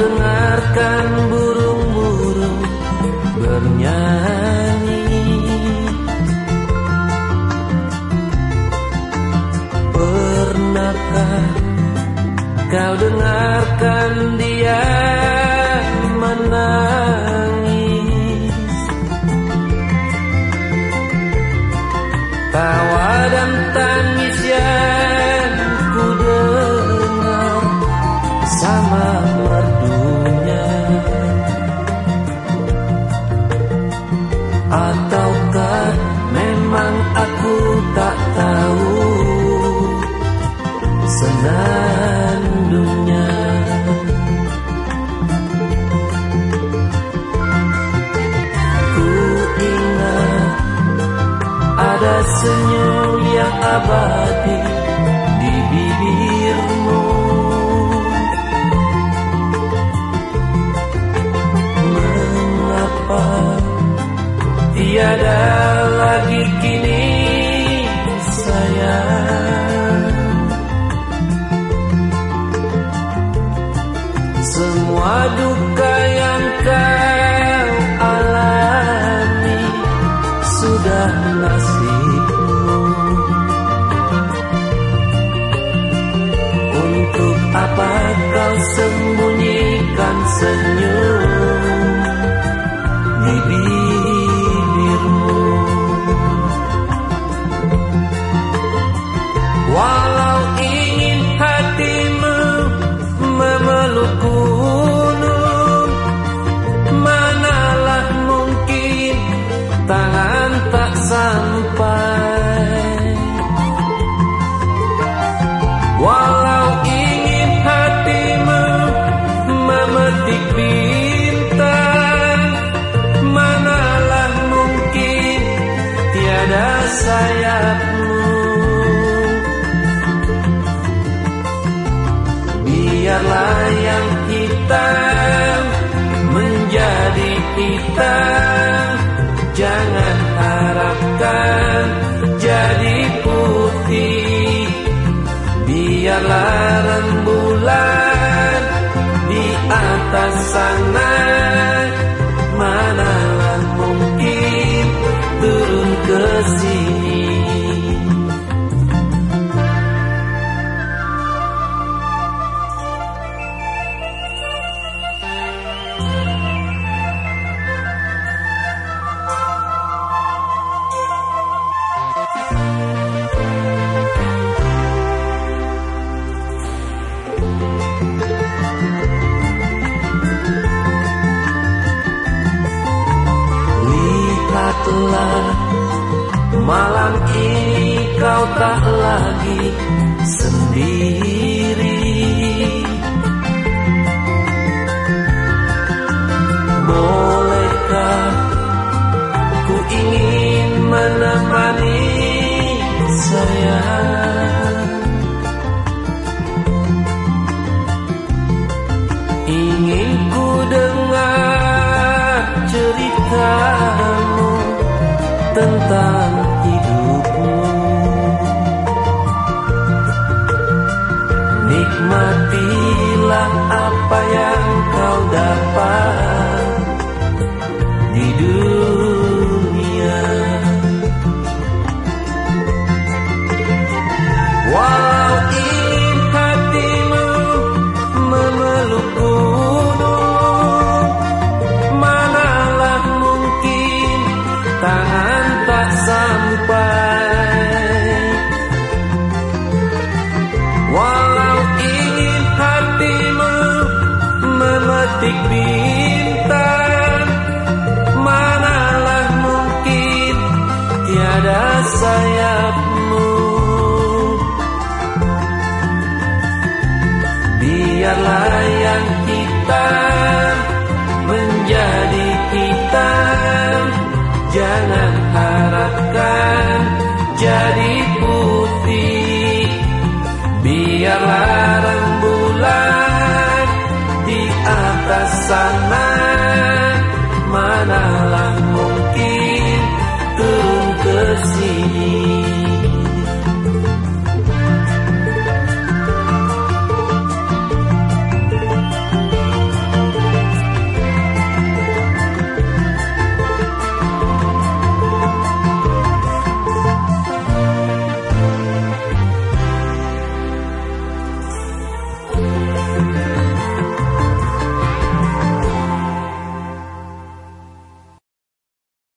dengarkan burung-burung bernyanyi. Pernahkah kau dengarkan dia menangis? Tawa dan tangis yang ku dengar sama Aku tak tahu Senandungnya Ku ingat Ada senyum yang abadi di bibirmu Sudah nasibmu Untuk apa kau sembunyikan senyum sayapmu Biarlah yang hitam menjadi hitam. Jangan harapkan jadi putih. Biarlah rembulan di atas sana malam ini kau tak lagi sendiri. Bolehkah ku ingin menemani sayang Ingin ku dengar ceritamu tentang Nikmatilah apa yang kau dapat cantik bintang